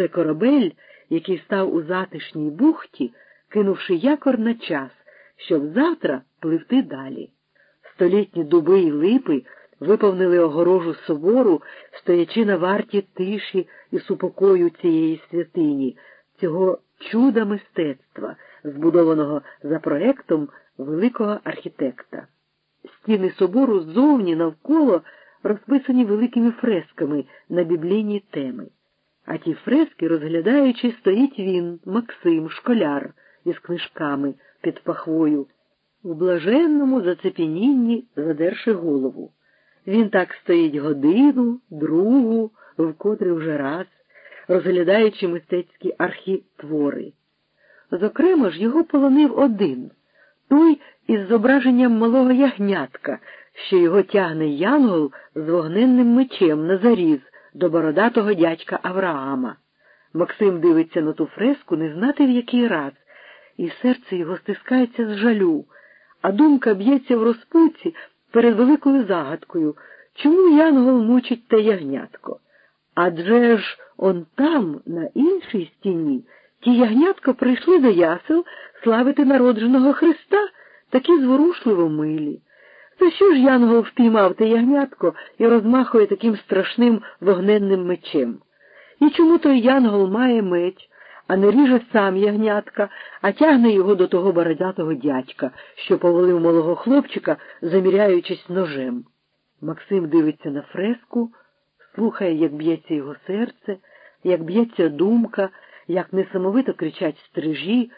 Це корабель, який став у затишній бухті, кинувши якор на час, щоб завтра пливти далі. Столітні дуби й липи виповнили огорожу собору, стоячи на варті тиші і супокою цієї святині, цього чуда мистецтва, збудованого за проектом великого архітекта. Стіни собору ззовні навколо розписані великими фресками на біблійні теми. А ті фрески, розглядаючи, стоїть він, Максим, школяр, із книжками під пахвою, у блаженному зацепенінні задерши голову. Він так стоїть годину, другу, вкотре вже раз, розглядаючи мистецькі архітвори. Зокрема ж, його полонив один той із зображенням малого ягнятка, що його тягне янгол з вогненним мечем на заріз до бородатого дядька Авраама. Максим дивиться на ту фреску не знати в який раз, і серце його стискається з жалю, а думка б'ється в розпуці перед великою загадкою, чому янгол мучить те ягнятко? Адже ж он там, на іншій стіні, ті ягнятко прийшли до ясел славити народженого Христа, такі зворушливо милі. За що ж Янгол впіймав те ягнятко і розмахує таким страшним вогненним мечем? І чому той Янгол має меч, а не ріже сам ягнятка, а тягне його до того бородатого дядька, що повалив малого хлопчика, заміряючись ножем? Максим дивиться на фреску, слухає, як б'ється його серце, як б'ється думка, як несамовито кричать стрижі,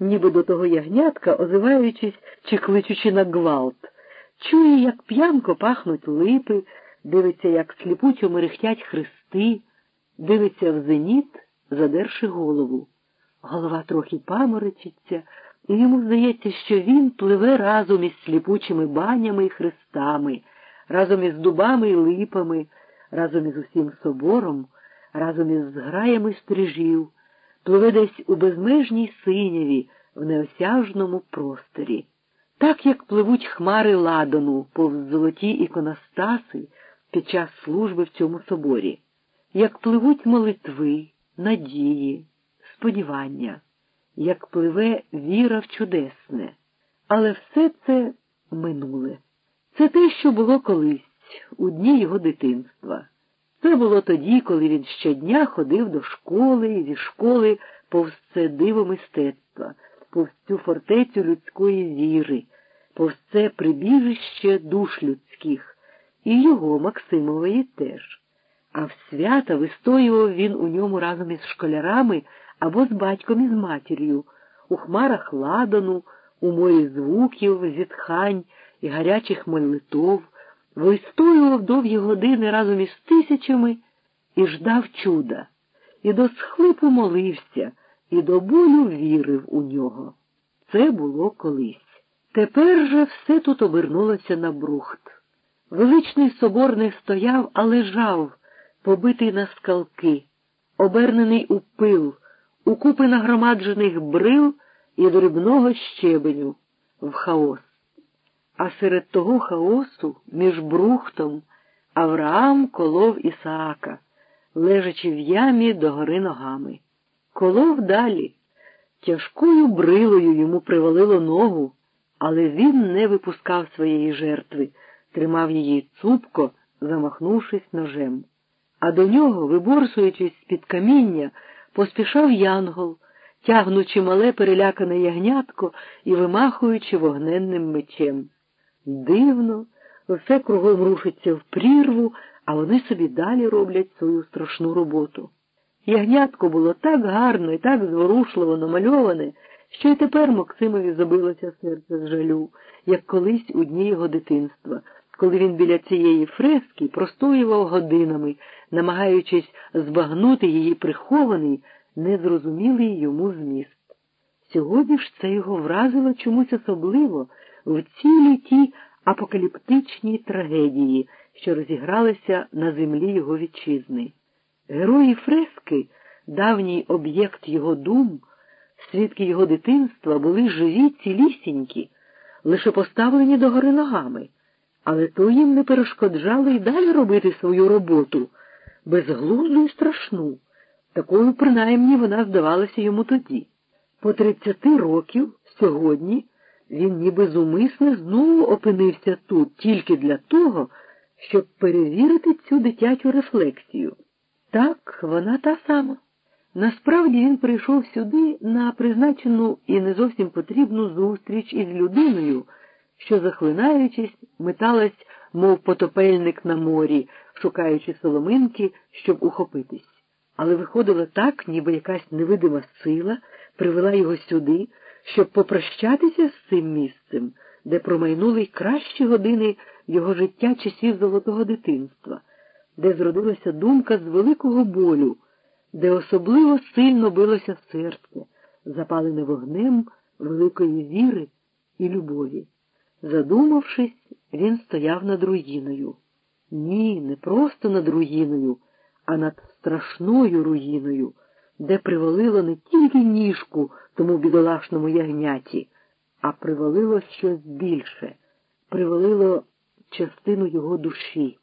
ніби до того ягнятка, озиваючись чи кличучи на гвалт. Чує, як п'янко пахнуть липи, дивиться, як сліпучо мерехтять хрести, дивиться в зеніт, задерши голову. Голова трохи паморочиться, і йому здається, що він пливе разом із сліпучими банями і хрестами, разом із дубами і липами, разом із усім собором, разом із зграями стрижів, пливе десь у безмежній синяві в неосяжному просторі так як пливуть хмари ладану повз золоті іконостаси під час служби в цьому соборі, як пливуть молитви, надії, сподівання, як пливе віра в чудесне. Але все це минуле. Це те, що було колись, у дні його дитинства. Це було тоді, коли він щодня ходив до школи і зі школи повз це диво мистецтва, повз цю фортецю людської віри це прибіжище душ людських, і його Максимової теж. А в свята вистоював він у ньому разом із школярами або з батьком і з матір'ю, у хмарах ладану, у морі звуків, зітхань і гарячих молитов, вистоював довгі години разом із тисячами і ждав чуда, і до схлипу молився, і до болю вірив у нього. Це було колись. Тепер же все тут обернулося на брухт. Величний собор не стояв, а лежав, побитий на скалки, обернений у пил, у купи нагромаджених брил і дрібного щебеню в хаос. А серед того хаосу між брухтом Авраам колов Ісаака, лежачи в ямі догори ногами. Колов далі. Тяжкою брилою йому привалило ногу але він не випускав своєї жертви, тримав її цупко, замахнувшись ножем. А до нього, виборсуючись з-під каміння, поспішав янгол, тягнучи мале перелякане ягнятко і вимахуючи вогненним мечем. Дивно, все кругом рушиться в прірву, а вони собі далі роблять свою страшну роботу. Ягнятко було так гарно і так зворушливо намальоване, що й тепер Максимові забилося серце з жалю, як колись у дні його дитинства, коли він біля цієї фрески простоював годинами, намагаючись збагнути її прихований, незрозумілий йому зміст. Сьогодні ж це його вразило чомусь особливо в цілій тій апокаліптичній трагедії, що розігралися на землі його вітчизни. Герої фрески, давній об'єкт його дум свідки його дитинства були живі цілісінькі, лише поставлені догори ногами, але то їм не перешкоджало й далі робити свою роботу, безглузду і страшну, Такою, принаймні, вона здавалася йому тоді. По тридцяти років сьогодні він ніби зумисне знову опинився тут тільки для того, щоб перевірити цю дитячу рефлексію. Так, вона та сама. Насправді він прийшов сюди на призначену і не зовсім потрібну зустріч із людиною, що, захлинаючись, металась, мов потопельник на морі, шукаючи соломинки, щоб ухопитись. Але виходило так, ніби якась невидима сила привела його сюди, щоб попрощатися з цим місцем, де промайнули кращі години його життя часів золотого дитинства, де зродилася думка з великого болю, де особливо сильно билося серце, запалене вогнем великої віри і любові. Задумавшись, він стояв над руїною. Ні, не просто над руїною, а над страшною руїною, де привалило не тільки ніжку тому бідолашному ягняті, а привалило щось більше, привалило частину його душі,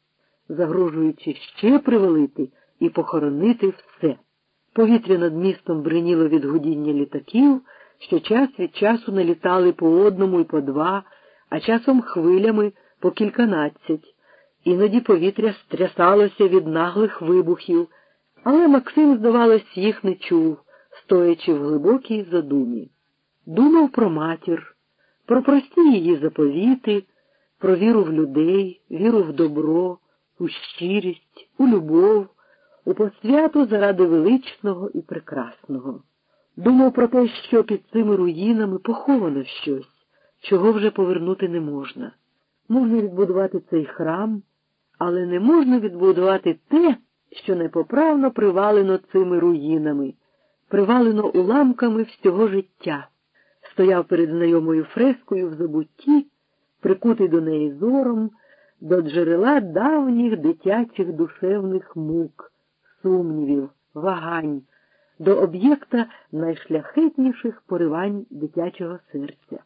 загрожуючи ще привалити і похоронити все. Повітря над містом бриніло від гудіння літаків, що час від часу налітали по одному і по два, а часом хвилями по кільканадцять. Іноді повітря стрясалося від наглих вибухів, але Максим, здавалось, їх не чув, стоячи в глибокій задумі. Думав про матір, про прості її заповіти, про віру в людей, віру в добро, у щирість, у любов, у посвяту заради величного і прекрасного. Думав про те, що під цими руїнами поховано щось, чого вже повернути не можна. Можна відбудувати цей храм, але не можна відбудувати те, що непоправно привалено цими руїнами, привалено уламками всього життя. Стояв перед знайомою фрескою в забутті, прикутий до неї зором, до джерела давніх дитячих душевних мук, сумнівів, вагань, до об'єкта найшляхетніших поривань дитячого серця,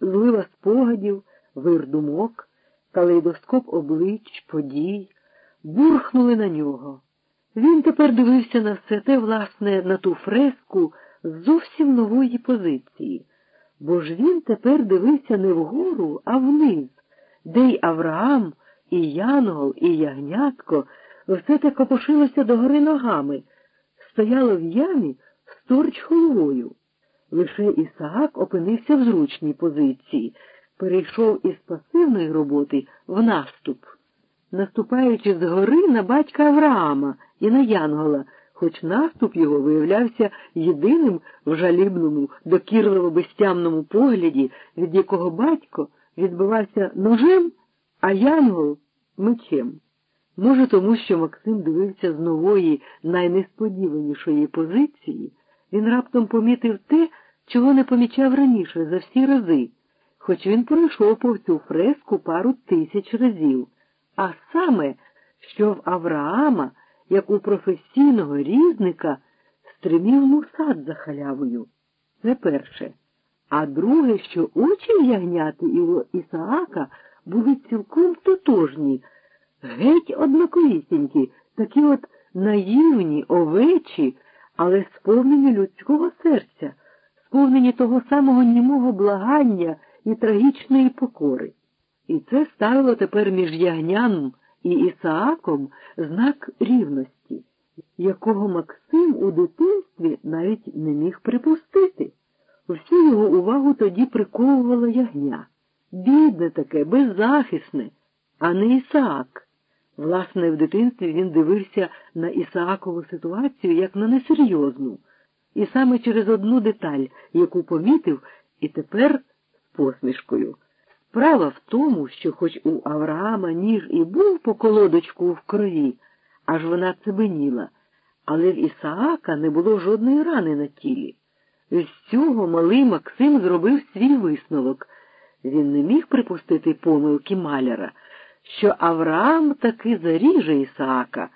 злива спогадів, вир думок, калейдоскоп облич, подій, бурхнули на нього. Він тепер дивився на все те, власне, на ту фреску з зовсім нової позиції, бо ж він тепер дивився не вгору, а вниз, де й Авраам, і Янгол, і ягнятко все те копошилося догори ногами, стояло в ямі сторч головою. Лише Ісаак опинився в зручній позиції, перейшов із пасивної роботи в наступ наступаючи згори на батька Авраама і на Янгола, хоч наступ його виявлявся єдиним в жалібному, докірливо безтямному погляді, від якого батько відбивався ножем, а Янгол мечем. Може, тому що Максим дивився з нової, найнесподіванішої позиції, він раптом помітив те, чого не помічав раніше за всі рази, хоч він пройшов по цю фреску пару тисяч разів а саме, що в Авраама, як у професійного різника, стримів мусад за халявою. Це перше. А друге, що очі ягняти Ісаака були цілком тотожні, геть однаковісінькі, такі от наївні, овечі, але сповнені людського серця, сповнені того самого німого благання і трагічної покори. І це ставило тепер між ягняном і Ісааком знак рівності, якого Максим у дитинстві навіть не міг припустити. Всю його увагу тоді приковувало ягня. Бідне таке, беззахисне, а не Ісаак. Власне, в дитинстві він дивився на Ісаакову ситуацію як на несерйозну, і саме через одну деталь, яку помітив, і тепер з посмішкою. Справа в тому, що хоч у Авраама ніж і був по колодочку в крові, аж вона цебеніла, але в Ісаака не було жодної рани на тілі. З цього малий Максим зробив свій висновок. Він не міг припустити помилки маляра, що Авраам таки заріже Ісаака,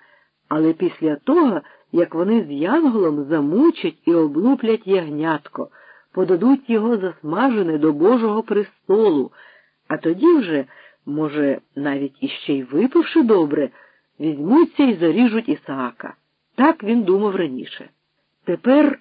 але після того, як вони з Янголом замучать і облуплять ягнятко, подадуть його засмажене до Божого престолу. А тоді вже, може, навіть іще й випивши добре, візьмуться і заріжуть Ісаака. Так він думав раніше. Тепер